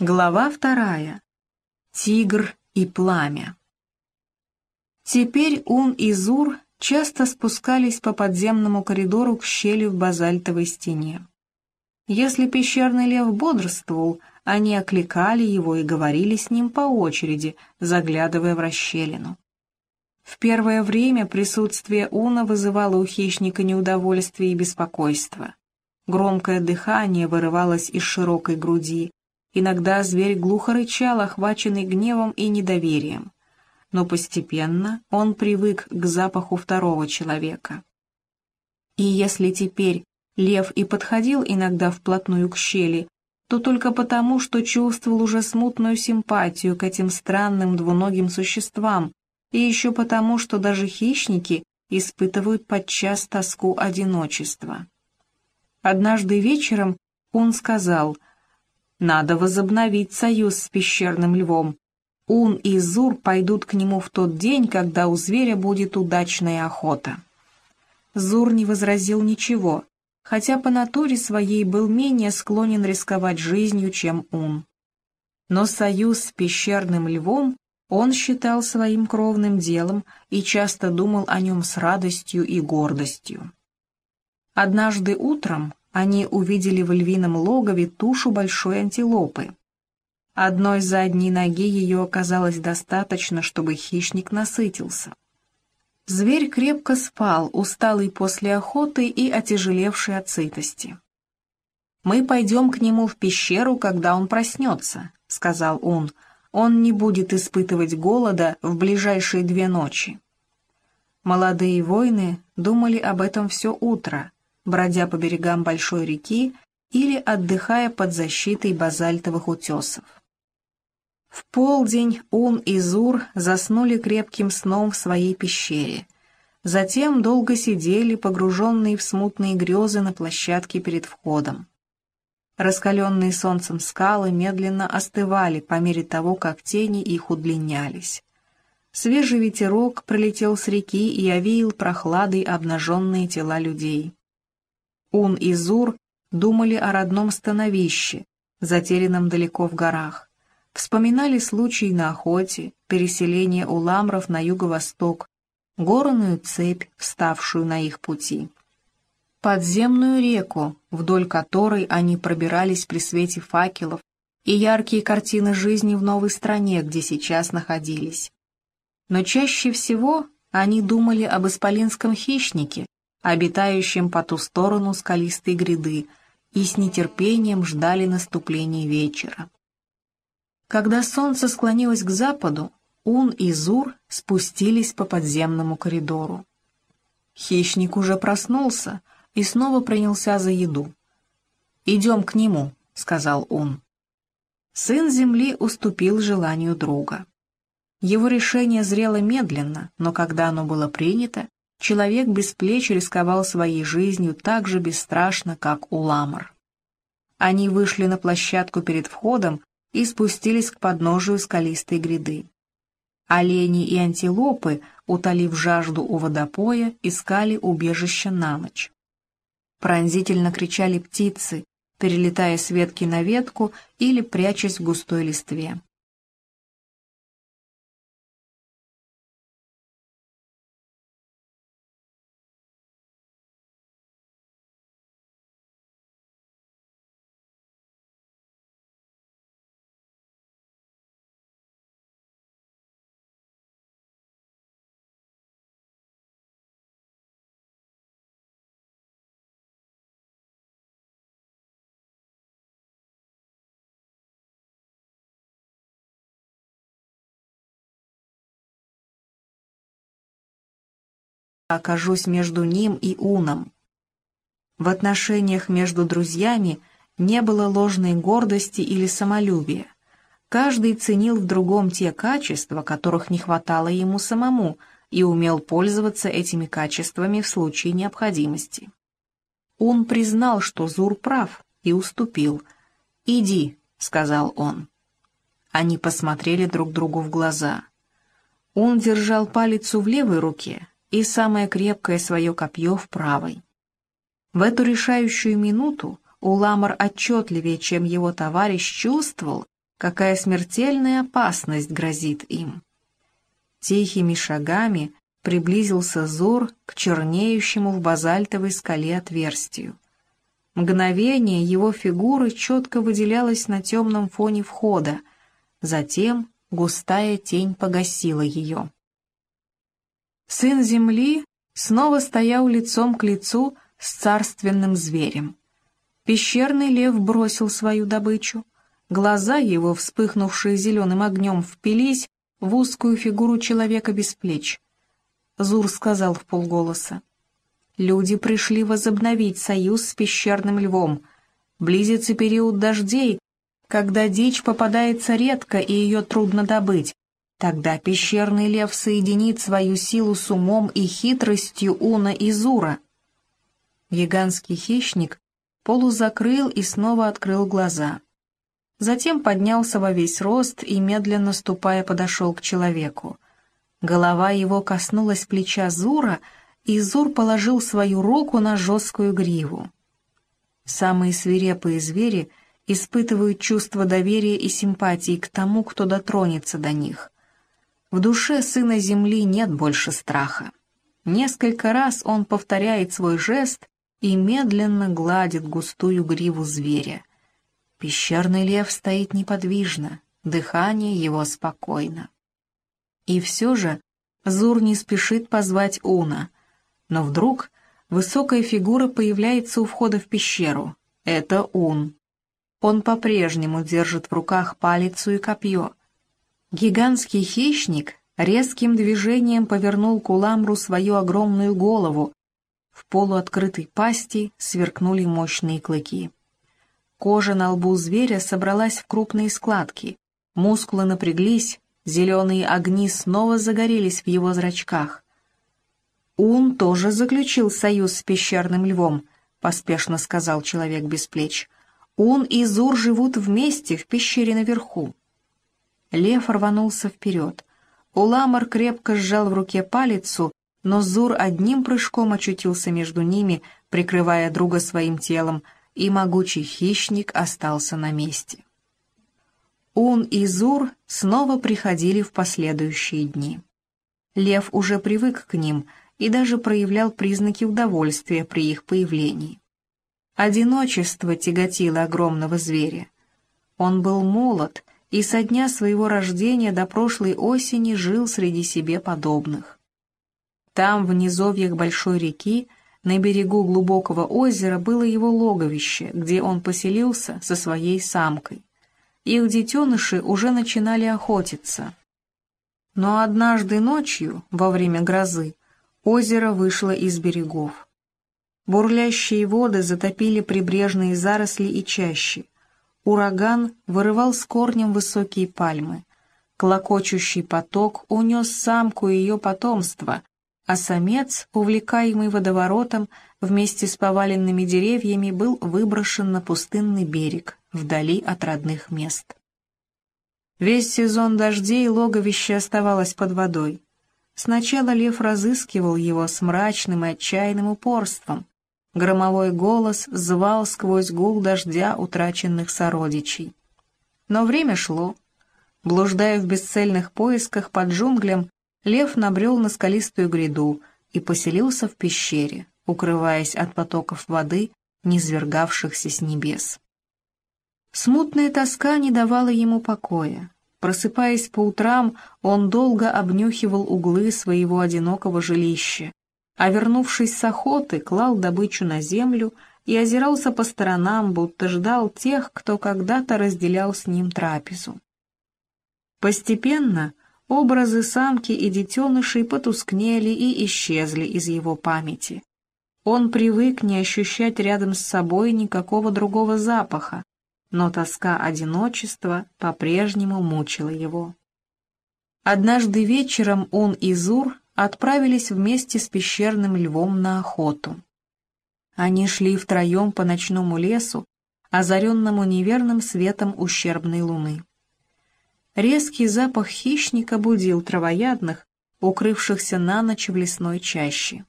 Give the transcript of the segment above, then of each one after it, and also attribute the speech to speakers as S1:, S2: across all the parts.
S1: Глава вторая. Тигр и пламя. Теперь Ун и Зур часто спускались по подземному коридору к щели в базальтовой стене. Если пещерный лев бодрствовал, они окликали его и говорили с ним по очереди, заглядывая в расщелину. В первое время присутствие Уна вызывало у хищника неудовольствие и беспокойство. Громкое дыхание вырывалось из широкой груди, Иногда зверь глухо рычал, охваченный гневом и недоверием. Но постепенно он привык к запаху второго человека. И если теперь лев и подходил иногда вплотную к щели, то только потому, что чувствовал уже смутную симпатию к этим странным двуногим существам, и еще потому, что даже хищники испытывают подчас тоску одиночества. Однажды вечером он сказал — надо возобновить союз с пещерным львом. Ун и Зур пойдут к нему в тот день, когда у зверя будет удачная охота. Зур не возразил ничего, хотя по натуре своей был менее склонен рисковать жизнью, чем Ун. Но союз с пещерным львом он считал своим кровным делом и часто думал о нем с радостью и гордостью. Однажды утром они увидели в львином логове тушу большой антилопы. Одной задней ноги ее оказалось достаточно, чтобы хищник насытился. Зверь крепко спал, усталый после охоты и отяжелевший от сытости. «Мы пойдем к нему в пещеру, когда он проснется», — сказал он. «Он не будет испытывать голода в ближайшие две ночи». Молодые воины думали об этом все утро, бродя по берегам большой реки или отдыхая под защитой базальтовых утесов. В полдень Ун и Зур заснули крепким сном в своей пещере. Затем долго сидели, погруженные в смутные грезы на площадке перед входом. Раскаленные солнцем скалы медленно остывали по мере того, как тени их удлинялись. Свежий ветерок пролетел с реки и овеял прохладой обнаженные тела людей. Ун и Зур думали о родном становище, затерянном далеко в горах. Вспоминали случаи на охоте, переселение уламров на юго-восток, горную цепь, вставшую на их пути. Подземную реку, вдоль которой они пробирались при свете факелов, и яркие картины жизни в новой стране, где сейчас находились. Но чаще всего они думали об исполинском хищнике, обитающим по ту сторону скалистой гряды, и с нетерпением ждали наступления вечера. Когда солнце склонилось к западу, Ун и Зур спустились по подземному коридору. Хищник уже проснулся и снова принялся за еду. «Идем к нему», — сказал он. Сын земли уступил желанию друга. Его решение зрело медленно, но когда оно было принято, человек без плеч рисковал своей жизнью так же бесстрашно, как Уламар. Они вышли на площадку перед входом и спустились к подножию скалистой гряды. Олени и антилопы, утолив жажду у водопоя, искали убежище на ночь. Пронзительно кричали птицы, перелетая с ветки на ветку или прячась в густой листве. Окажусь между ним и Уном. В отношениях между друзьями не было ложной гордости или самолюбия. Каждый ценил в другом те качества, которых не хватало ему самому, и умел пользоваться этими качествами в случае необходимости. Он признал, что Зур прав, и уступил. «Иди», — сказал он. Они посмотрели друг другу в глаза. Он держал палицу в левой руке, и самое крепкое свое копье в правой. В эту решающую минуту Уламар отчетливее, чем его товарищ, чувствовал, какая смертельная опасность грозит им. Тихими шагами приблизился Зор к чернеющему в базальтовой скале отверстию. Мгновение его фигуры четко выделялась на темном фоне входа, затем густая тень погасила ее. Сын земли снова стоял лицом к лицу с царственным зверем. Пещерный лев бросил свою добычу. Глаза его, вспыхнувшие зеленым огнем, впились в узкую фигуру человека без плеч. Зур сказал в полголоса. Люди пришли возобновить союз с пещерным львом. Близится период дождей, когда дичь попадается редко и ее трудно добыть. Тогда пещерный лев соединит свою силу с умом и хитростью Уна и Зура. Гигантский хищник полузакрыл и снова открыл глаза. Затем поднялся во весь рост и, медленно ступая, подошел к человеку. Голова его коснулась плеча Зура — и Зур положил свою руку на жесткую гриву. Самые свирепые звери испытывают чувство доверия и симпатии к тому, кто дотронется до них. В душе сына земли нет больше страха. Несколько раз он повторяет свой жест и медленно гладит густую гриву зверя. Пещерный лев стоит неподвижно, дыхание его спокойно. И все же Зур не спешит позвать Уна, но вдруг высокая фигура появляется у входа в пещеру. Это он. Он по-прежнему держит в руках палицу и копье. Гигантский хищник резким движением повернул к Уламру свою огромную голову. В полуоткрытой пасти сверкнули мощные клыки. Кожа на лбу зверя собралась в крупные складки, мускулы напряглись, зеленые огни снова загорелись в его зрачках. «Ун тоже заключил союз с пещерным львом», — поспешно сказал человек без плеч. «Ун и Зур живут вместе в пещере наверху». Лев рванулся вперед. Уламар крепко сжал в руке палицу, но Зур одним прыжком очутился между ними, прикрывая друга своим телом, и могучий хищник остался на месте. Ун и Зур снова приходили в последующие дни. Лев уже привык к ним — и даже проявлял признаки удовольствия при их появлении. Одиночество тяготило огромного зверя. Он был молод и со дня своего рождения до прошлой осени жил среди себе подобных. Там, в низовьях большой реки, на берегу глубокого озера было его логовище, где он поселился со своей самкой. Их детеныши уже начинали охотиться. Но однажды ночью, во время грозы, Озеро вышло из берегов. Бурлящие воды затопили прибрежные заросли и чащи. Ураган вырывал с корнем высокие пальмы. Клокочущий поток унес самку и ее потомство, а самец, увлекаемый водоворотом, вместе с поваленными деревьями был выброшен на пустынный берег, вдали от родных мест. Весь сезон дождей логовище оставалось под водой. Сначала лев разыскивал его с мрачным и отчаянным упорством. Громовой голос звал сквозь гул дождя утраченных сородичей. Но время шло. Блуждая в бесцельных поисках под джунглям, лев набрел на скалистую гряду и поселился в пещере, укрываясь от потоков воды, низвергавшихся с небес. Смутная тоска не давала ему покоя. Просыпаясь по утрам, он долго обнюхивал углы своего одинокого жилища, а вернувшись с охоты, клал добычу на землю и озирался по сторонам, будто ждал тех, кто когда-то разделял с ним трапезу. Постепенно образы самки и детенышей потускнели и исчезли из его памяти. Он привык не ощущать рядом с собой никакого другого запаха, но тоска одиночества по-прежнему мучила его. Однажды вечером он и Зур отправились вместе с пещерным львом на охоту. Они шли втроем по ночному лесу, озаренному неверным светом ущербной луны. Резкий запах хищника будил травоядных, укрывшихся на ночь в лесной чаще.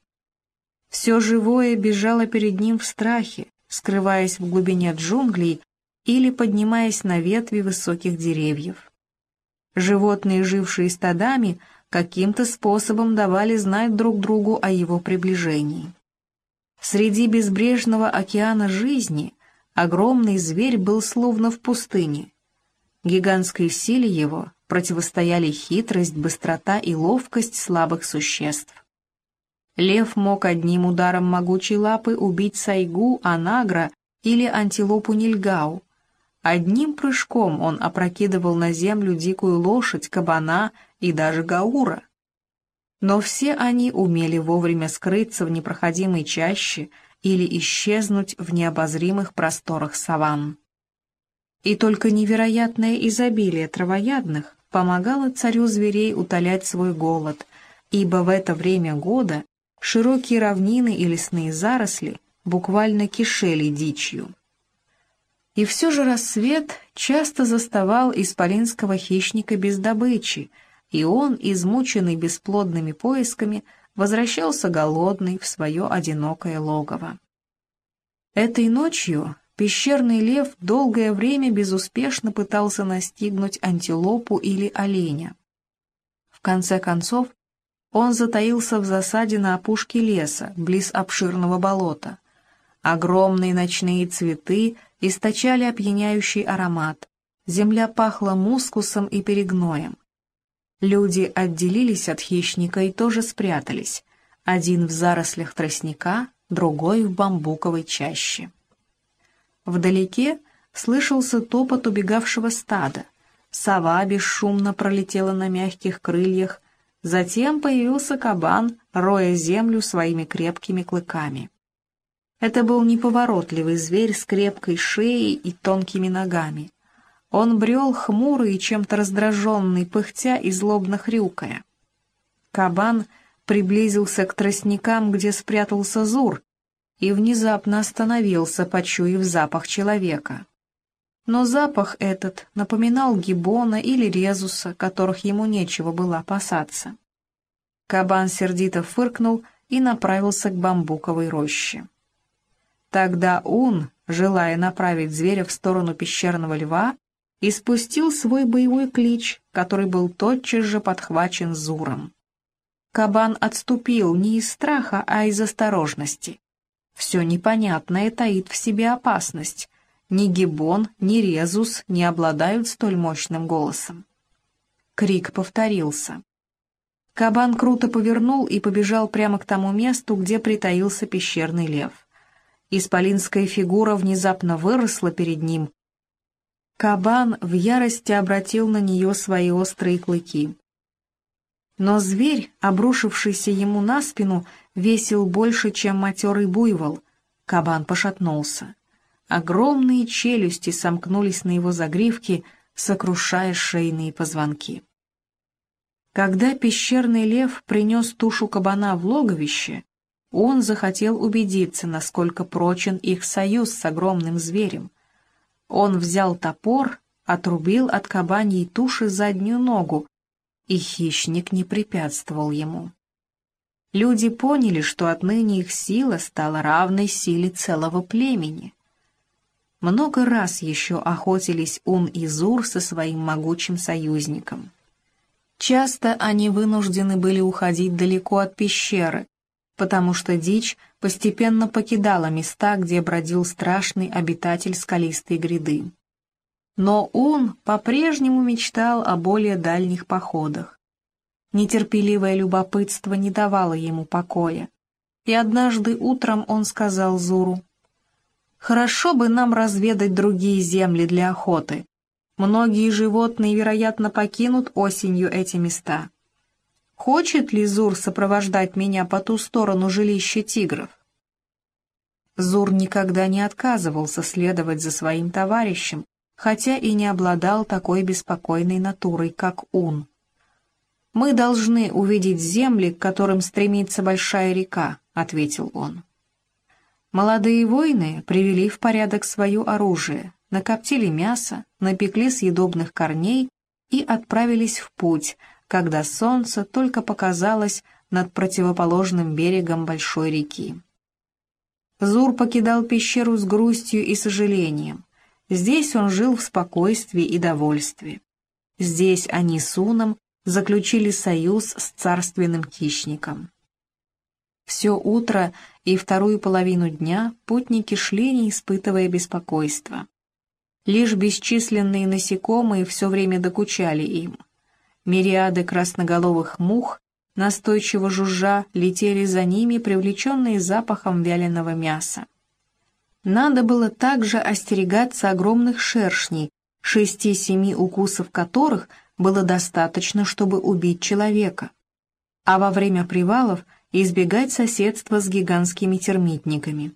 S1: Все живое бежало перед ним в страхе, скрываясь в глубине джунглей или поднимаясь на ветви высоких деревьев. Животные, жившие стадами, каким-то способом давали знать друг другу о его приближении. Среди безбрежного океана жизни огромный зверь был словно в пустыне. Гигантской силе его противостояли хитрость, быстрота и ловкость слабых существ. Лев мог одним ударом могучей лапы убить сайгу, анагра или антилопу нильгау. Одним прыжком он опрокидывал на землю дикую лошадь, кабана и даже гаура. Но все они умели вовремя скрыться в непроходимой чаще или исчезнуть в необозримых просторах саванн. И только невероятное изобилие травоядных помогало царю зверей утолять свой голод, ибо в это время года широкие равнины и лесные заросли буквально кишели дичью. И все же рассвет часто заставал исполинского хищника без добычи, и он, измученный бесплодными поисками, возвращался голодный в свое одинокое логово. Этой ночью пещерный лев долгое время безуспешно пытался настигнуть антилопу или оленя. В конце концов, он затаился в засаде на опушке леса, близ обширного болота. Огромные ночные цветы источали опьяняющий аромат. Земля пахла мускусом и перегноем. Люди отделились от хищника и тоже спрятались. Один в зарослях тростника, другой в бамбуковой чаще. Вдалеке слышался топот убегавшего стада. Сова бесшумно пролетела на мягких крыльях, затем появился кабан, роя землю своими крепкими клыками. Это был неповоротливый зверь с крепкой шеей и тонкими ногами. Он брел хмурый и чем-то раздраженный, пыхтя и злобно хрюкая. Кабан приблизился к тростникам, где спрятался Зур, и внезапно остановился, почуяв запах человека. Но запах этот напоминал гибона или резуса, которых ему нечего было опасаться. Кабан сердито фыркнул и направился к бамбуковой роще. Тогда он, желая направить зверя в сторону пещерного льва, и спустил свой боевой клич, который был тотчас же подхвачен Зуром. Кабан отступил не из страха, а из осторожности. Все непонятное таит в себе опасность. Ни Гибон, ни Резус не обладают столь мощным голосом. Крик повторился. Кабан круто повернул и побежал прямо к тому месту, где притаился пещерный лев. Исполинская фигура внезапно выросла перед ним, Кабан в ярости обратил на нее свои острые клыки. Но зверь, обрушившийся ему на спину, весил больше, чем матерый буйвол. Кабан пошатнулся. Огромные челюсти сомкнулись на его загривке, сокрушая шейные позвонки. Когда пещерный лев принес тушу кабана в логовище, он захотел убедиться, насколько прочен их союз с огромным зверем. Он взял топор, отрубил от кабаньей туши заднюю ногу, и хищник не препятствовал ему. Люди поняли, что отныне их сила стала равной силе целого племени. Много раз еще охотились Ун и Зур со своим могучим союзником. Часто они вынуждены были уходить далеко от пещеры, потому что дичь постепенно покидала места, где бродил страшный обитатель скалистой гряды. Но он по-прежнему мечтал о более дальних походах. Нетерпеливое любопытство не давало ему покоя, и однажды утром он сказал Зуру, «Хорошо бы нам разведать другие земли для охоты. Многие животные, вероятно, покинут осенью эти места». Хочет ли Зур сопровождать меня по ту сторону жилища тигров? Зур никогда не отказывался следовать за своим товарищем, хотя и не обладал такой беспокойной натурой, как Ун. «Мы должны увидеть земли, к которым стремится большая река», — ответил он. Молодые воины привели в порядок свое оружие, накоптили мясо, напекли съедобных корней и отправились в путь, когда солнце только показалось над противоположным берегом большой реки. Зур покидал пещеру с грустью и сожалением. Здесь он жил в спокойствии и довольстве. Здесь они с Уном заключили союз с царственным хищником. Все утро и вторую половину дня путники шли, не испытывая беспокойства. Лишь бесчисленные насекомые все время докучали им. Мириады красноголовых мух, настойчиво жужжа, летели за ними, привлеченные запахом вяленого мяса. Надо было также остерегаться огромных шершней, шести-семи укусов которых было достаточно, чтобы убить человека. А во время привалов избегать соседства с гигантскими термитниками.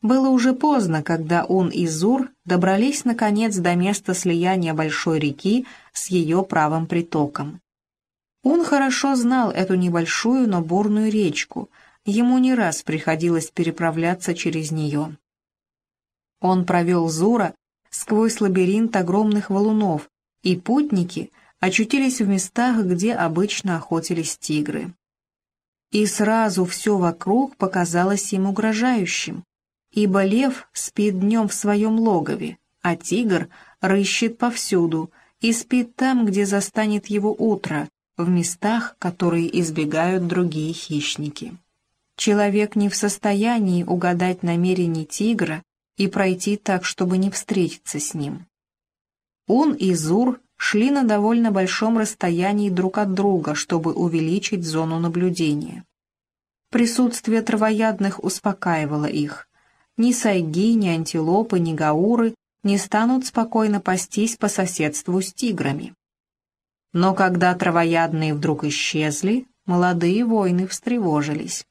S1: Было уже поздно, когда он и Зур добрались наконец до места слияния большой реки с ее правым притоком. Он хорошо знал эту небольшую, но бурную речку, ему не раз приходилось переправляться через нее. Он провел Зура сквозь лабиринт огромных валунов, и путники очутились в местах, где обычно охотились тигры. И сразу все вокруг показалось им угрожающим, ибо лев спит днем в своем логове, а тигр рыщет повсюду и спит там, где застанет его утро, в местах, которые избегают другие хищники. Человек не в состоянии угадать намерения тигра и пройти так, чтобы не встретиться с ним. Он и Зур шли на довольно большом расстоянии друг от друга, чтобы увеличить зону наблюдения. Присутствие травоядных успокаивало их. Ни сайги, ни антилопы, ни гауры не станут спокойно пастись по соседству с тиграми. Но когда травоядные вдруг исчезли, молодые воины встревожились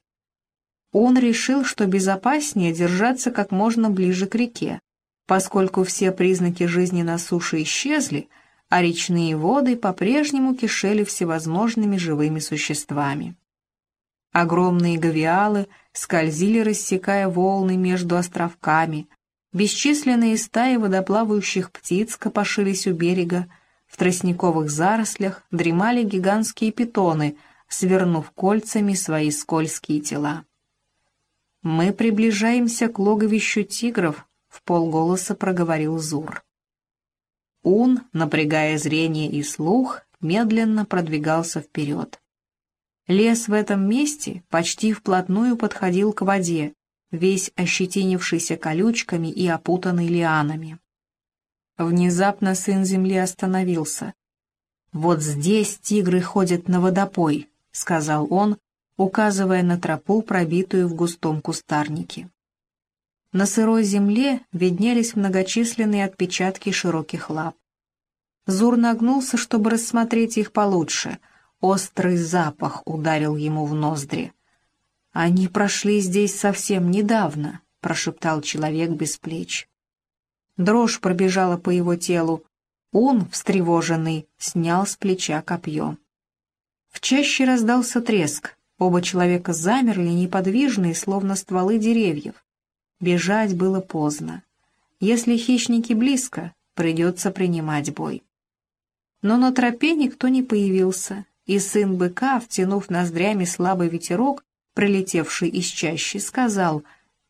S1: он решил, что безопаснее держаться как можно ближе к реке, поскольку все признаки жизни на суше исчезли, а речные воды по-прежнему кишели всевозможными живыми существами. Огромные гавиалы скользили, рассекая волны между островками, бесчисленные стаи водоплавающих птиц копошились у берега, в тростниковых зарослях дремали гигантские питоны, свернув кольцами свои скользкие тела. «Мы приближаемся к логовищу тигров», — в полголоса проговорил Зур. Ун, напрягая зрение и слух, медленно продвигался вперед. Лес в этом месте почти вплотную подходил к воде, весь ощетинившийся колючками и опутанный лианами. Внезапно сын земли остановился. «Вот здесь тигры ходят на водопой», — сказал он, указывая на тропу, пробитую в густом кустарнике. На сырой земле виднелись многочисленные отпечатки широких лап. Зур нагнулся, чтобы рассмотреть их получше. Острый запах ударил ему в ноздри. «Они прошли здесь совсем недавно», — прошептал человек без плеч. Дрожь пробежала по его телу. Он, встревоженный, снял с плеча копье. В чаще раздался треск. Оба человека замерли, неподвижные, словно стволы деревьев. Бежать было поздно. Если хищники близко, придется принимать бой. Но на тропе никто не появился, и сын быка, втянув ноздрями слабый ветерок, прилетевший из чащи, сказал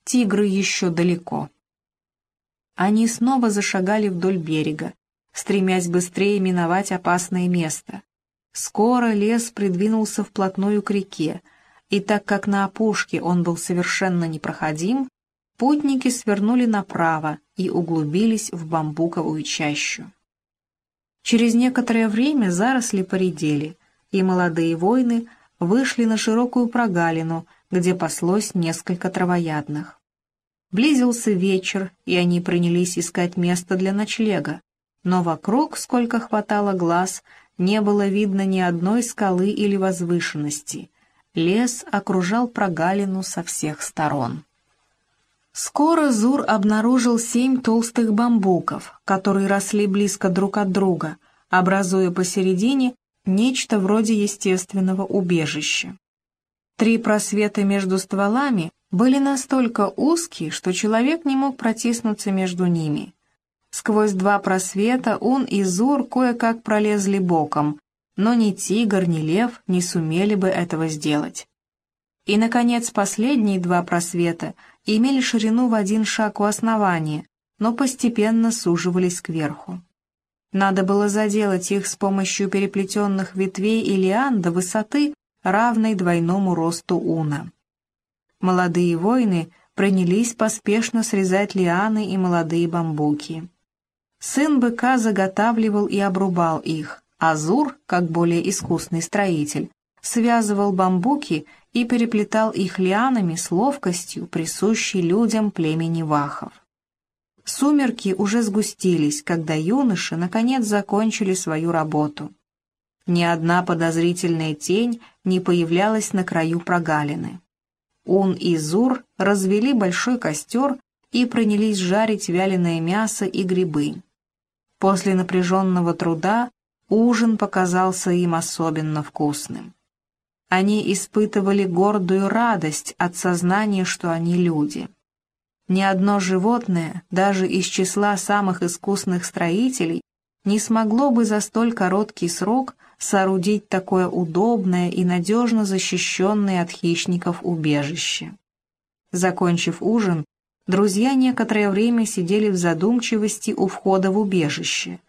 S1: «Тигры еще далеко». Они снова зашагали вдоль берега, стремясь быстрее миновать опасное место. Скоро лес придвинулся вплотную к реке, и так как на опушке он был совершенно непроходим, путники свернули направо и углубились в бамбуковую чащу. Через некоторое время заросли поредели, и молодые воины вышли на широкую прогалину, где паслось несколько травоядных. Близился вечер, и они принялись искать место для ночлега, но вокруг, сколько хватало глаз, не было видно ни одной скалы или возвышенности. Лес окружал прогалину со всех сторон. Скоро Зур обнаружил семь толстых бамбуков, которые росли близко друг от друга, образуя посередине нечто вроде естественного убежища. Три просвета между стволами были настолько узкие, что человек не мог протиснуться между ними. Сквозь два просвета он и Зур кое-как пролезли боком, но ни тигр, ни лев не сумели бы этого сделать. И, наконец, последние два просвета имели ширину в один шаг у основания, но постепенно суживались кверху. Надо было заделать их с помощью переплетенных ветвей и лиан до высоты, равной двойному росту уна. Молодые воины принялись поспешно срезать лианы и молодые бамбуки. Сын быка заготавливал и обрубал их, а Зур, как более искусный строитель, связывал бамбуки и переплетал их лианами с ловкостью, присущей людям племени Вахов. Сумерки уже сгустились, когда юноши наконец закончили свою работу. Ни одна подозрительная тень не появлялась на краю прогалины. Ун и Зур развели большой костер и принялись жарить вяленое мясо и грибы. После напряженного труда ужин показался им особенно вкусным. Они испытывали гордую радость от сознания, что они люди. Ни одно животное, даже из числа самых искусных строителей, не смогло бы за столь короткий срок соорудить такое удобное и надежно защищенное от хищников убежище. Закончив ужин, друзья некоторое время сидели в задумчивости у входа в убежище.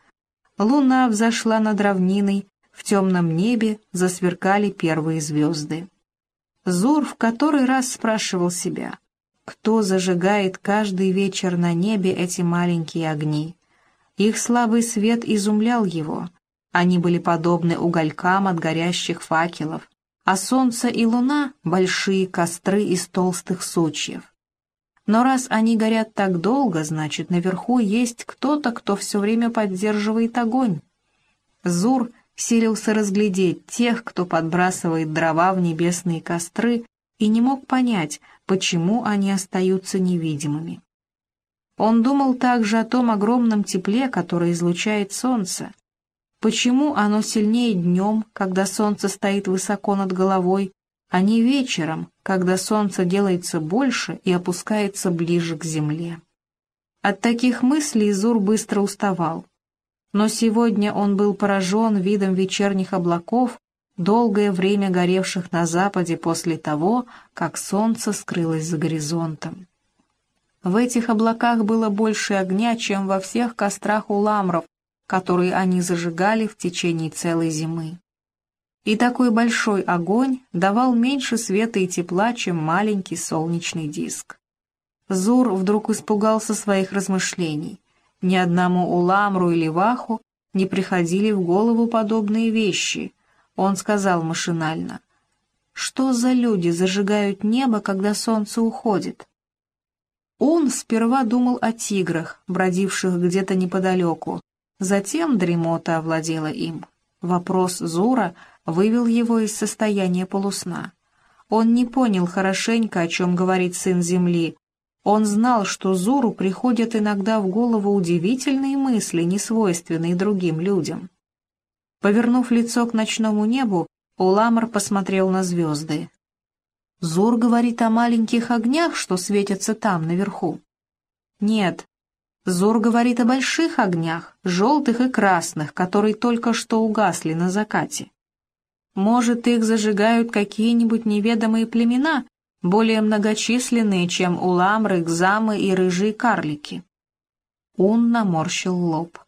S1: Луна взошла над равниной, в темном небе засверкали первые звезды. Зур в который раз спрашивал себя, кто зажигает каждый вечер на небе эти маленькие огни. Их слабый свет изумлял его. Они были подобны уголькам от горящих факелов, а солнце и луна — большие костры из толстых сучьев. Но раз они горят так долго, значит, наверху есть кто-то, кто все время поддерживает огонь. Зур силился разглядеть тех, кто подбрасывает дрова в небесные костры, и не мог понять, почему они остаются невидимыми. Он думал также о том огромном тепле, которое излучает солнце. Почему оно сильнее днем, когда солнце стоит высоко над головой, а не вечером, когда солнце делается больше и опускается ближе к земле? От таких мыслей Зур быстро уставал. Но сегодня он был поражен видом вечерних облаков, долгое время горевших на западе после того, как солнце скрылось за горизонтом. В этих облаках было больше огня, чем во всех кострах уламров, которые они зажигали в течение целой зимы. И такой большой огонь давал меньше света и тепла, чем маленький солнечный диск. Зур вдруг испугался своих размышлений. Ни одному уламру или ваху не приходили в голову подобные вещи, он сказал машинально. «Что за люди зажигают небо, когда солнце уходит?» Он сперва думал о тиграх, бродивших где-то неподалеку, затем дремота овладела им. Вопрос Зура вывел его из состояния полусна. Он не понял хорошенько, о чем говорит сын Земли. Он знал, что Зуру приходят иногда в голову удивительные мысли, несвойственные другим людям. Повернув лицо к ночному небу, Уламар посмотрел на звезды. Зур говорит о маленьких огнях, что светятся там, наверху. Нет, Зур говорит о больших огнях, желтых и красных, которые только что угасли на закате. Может, их зажигают какие-нибудь неведомые племена, более многочисленные, чем уламры, гзамы и рыжие карлики. Он наморщил лоб.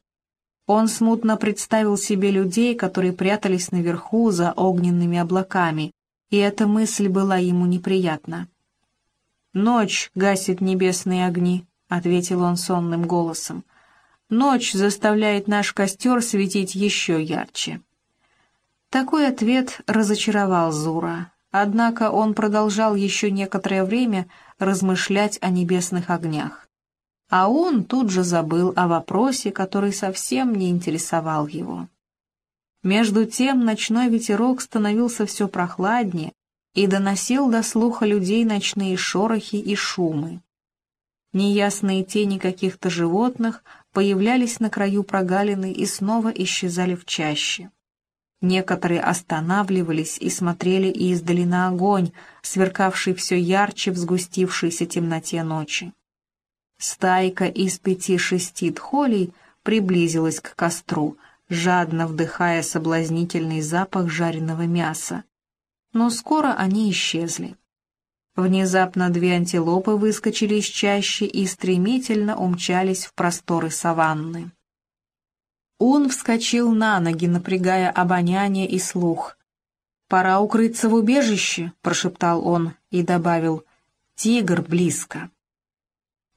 S1: Он смутно представил себе людей, которые прятались наверху за огненными облаками, и эта мысль была ему неприятна. «Ночь гасит небесные огни», — ответил он сонным голосом. «Ночь заставляет наш костер светить еще ярче». Такой ответ разочаровал Зура, однако он продолжал еще некоторое время размышлять о небесных огнях а он тут же забыл о вопросе, который совсем не интересовал его. Между тем ночной ветерок становился все прохладнее и доносил до слуха людей ночные шорохи и шумы. Неясные тени каких-то животных появлялись на краю прогалины и снова исчезали в чаще. Некоторые останавливались и смотрели издали на огонь, сверкавший все ярче в сгустившейся темноте ночи. Стайка из пяти-шести тхолей приблизилась к костру, жадно вдыхая соблазнительный запах жареного мяса. Но скоро они исчезли. Внезапно две антилопы выскочили из чащи и стремительно умчались в просторы саванны. Он вскочил на ноги, напрягая обоняние и слух. «Пора укрыться в убежище», — прошептал он и добавил, «Тигр близко».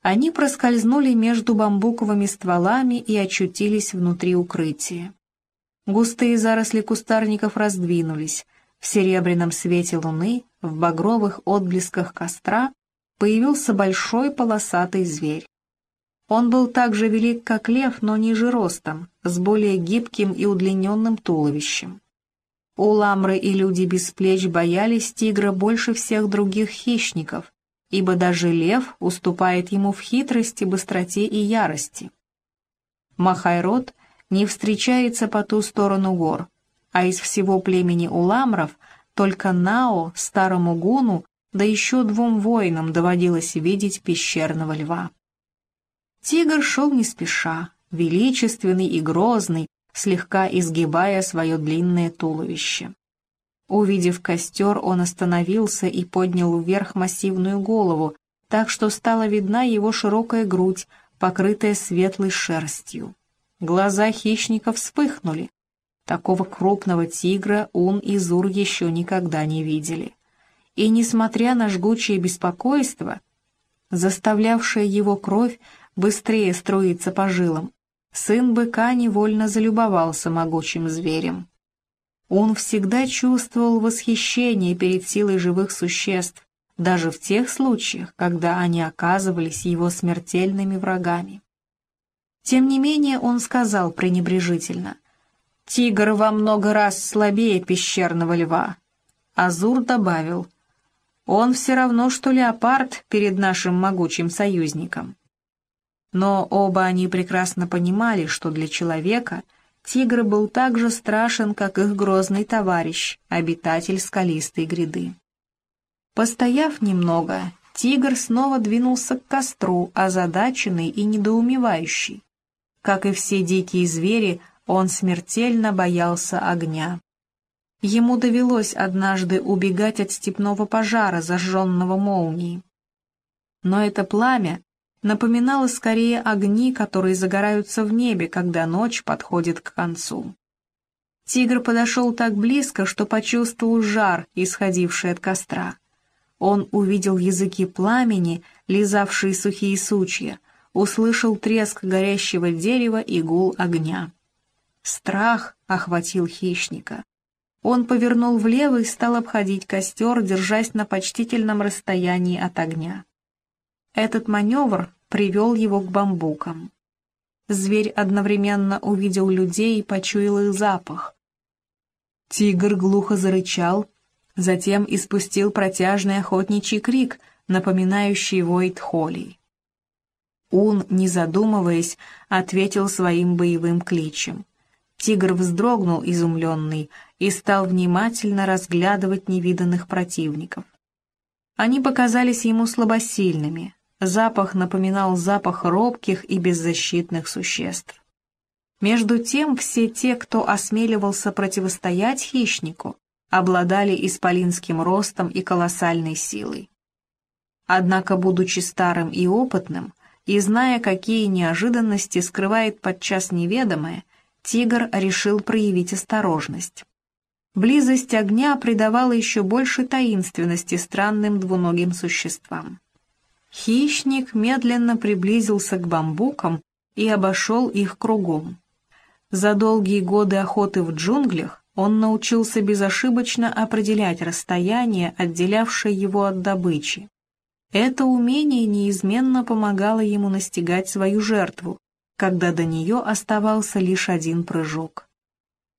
S1: Они проскользнули между бамбуковыми стволами и очутились внутри укрытия. Густые заросли кустарников раздвинулись. В серебряном свете луны, в багровых отблесках костра, появился большой полосатый зверь. Он был так же велик, как лев, но ниже ростом, с более гибким и удлиненным туловищем. Уламры и люди без плеч боялись тигра больше всех других хищников, ибо даже лев уступает ему в хитрости, быстроте и ярости. Махайрод не встречается по ту сторону гор, а из всего племени уламров только Нао, старому гуну, да еще двум воинам доводилось видеть пещерного льва. Тигр шел не спеша, величественный и грозный, слегка изгибая свое длинное туловище. Увидев костер, он остановился и поднял вверх массивную голову, так что стала видна его широкая грудь, покрытая светлой шерстью. Глаза хищника вспыхнули. Такого крупного тигра Ун и Зур еще никогда не видели. И, несмотря на жгучее беспокойство, заставлявшее его кровь быстрее струиться по жилам, сын быка невольно залюбовался могучим зверем. Он всегда чувствовал восхищение перед силой живых существ, даже в тех случаях, когда они оказывались его смертельными врагами. Тем не менее он сказал пренебрежительно, «Тигр во много раз слабее пещерного льва». Азур добавил, «Он все равно, что леопард перед нашим могучим союзником». Но оба они прекрасно понимали, что для человека — Тигр был так же страшен, как их грозный товарищ, обитатель скалистой гряды. Постояв немного, тигр снова двинулся к костру, озадаченный и недоумевающий. Как и все дикие звери, он смертельно боялся огня. Ему довелось однажды убегать от степного пожара, зажженного молнией. Но это пламя напоминала скорее огни, которые загораются в небе, когда ночь подходит к концу. Тигр подошел так близко, что почувствовал жар, исходивший от костра. Он увидел языки пламени, лизавшие сухие сучья, услышал треск горящего дерева и гул огня. Страх охватил хищника. Он повернул влево и стал обходить костер, держась на почтительном расстоянии от огня. Этот маневр привел его к бамбукам. Зверь одновременно увидел людей и почуял их запах. Тигр глухо зарычал, затем испустил протяжный охотничий крик, напоминающий вой тхолей. Ун, не задумываясь, ответил своим боевым кличем. Тигр вздрогнул изумленный и стал внимательно разглядывать невиданных противников. Они показались ему слабосильными, Запах напоминал запах робких и беззащитных существ. Между тем все те, кто осмеливался противостоять хищнику, обладали исполинским ростом и колоссальной силой. Однако, будучи старым и опытным, и зная, какие неожиданности скрывает подчас неведомое, тигр решил проявить осторожность. Близость огня придавала еще больше таинственности странным двуногим существам. Хищник медленно приблизился к бамбукам и обошел их кругом. За долгие годы охоты в джунглях он научился безошибочно определять расстояние, отделявшее его от добычи. Это умение неизменно помогало ему настигать свою жертву, когда до нее оставался лишь один прыжок.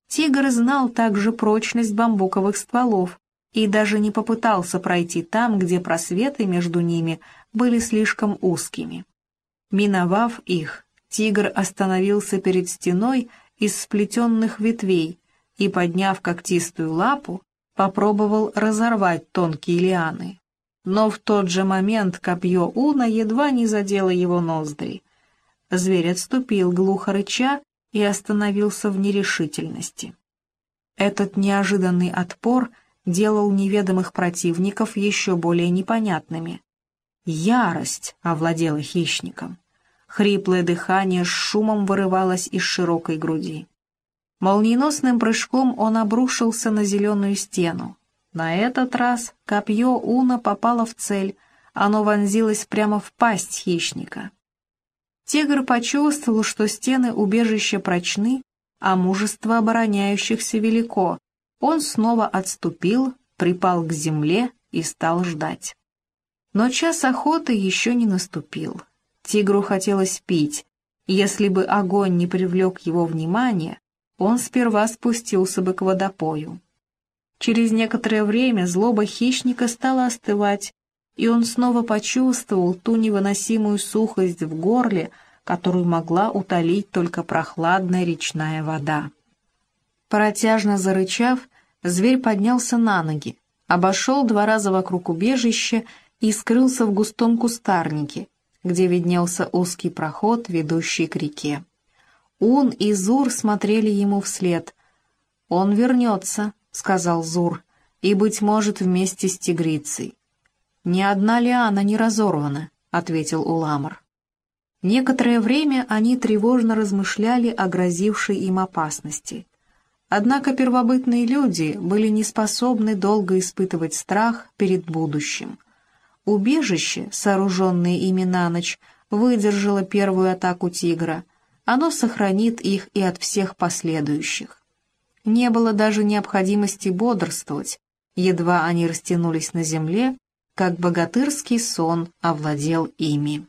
S1: Тигр знал также прочность бамбуковых стволов и даже не попытался пройти там, где просветы между ними были слишком узкими. Миновав их, тигр остановился перед стеной из сплетенных ветвей и, подняв когтистую лапу, попробовал разорвать тонкие лианы. Но в тот же момент копье Уна едва не задело его ноздри. Зверь отступил, глухо рыча, и остановился в нерешительности. Этот неожиданный отпор делал неведомых противников еще более непонятными. Ярость овладела хищником. Хриплое дыхание с шумом вырывалось из широкой груди. Молниеносным прыжком он обрушился на зеленую стену. На этот раз копье Уна попало в цель, оно вонзилось прямо в пасть хищника. Тигр почувствовал, что стены убежища прочны, а мужество обороняющихся велико. Он снова отступил, припал к земле и стал ждать. Но час охоты еще не наступил. Тигру хотелось пить. Если бы огонь не привлек его внимание, он сперва спустился бы к водопою. Через некоторое время злоба хищника стала остывать, и он снова почувствовал ту невыносимую сухость в горле, которую могла утолить только прохладная речная вода. Протяжно зарычав, зверь поднялся на ноги, обошел два раза вокруг убежища и скрылся в густом кустарнике, где виднелся узкий проход, ведущий к реке. Ун и Зур смотрели ему вслед. «Он вернется», — сказал Зур, — «и, быть может, вместе с тигрицей». «Ни одна лиана не разорвана», — ответил Уламар. Некоторое время они тревожно размышляли о грозившей им опасности. Однако первобытные люди были не способны долго испытывать страх перед будущим. Убежище, сооруженное ими на ночь, выдержало первую атаку тигра. Оно сохранит их и от всех последующих. Не было даже необходимости бодрствовать. Едва они растянулись на земле, как богатырский сон овладел ими.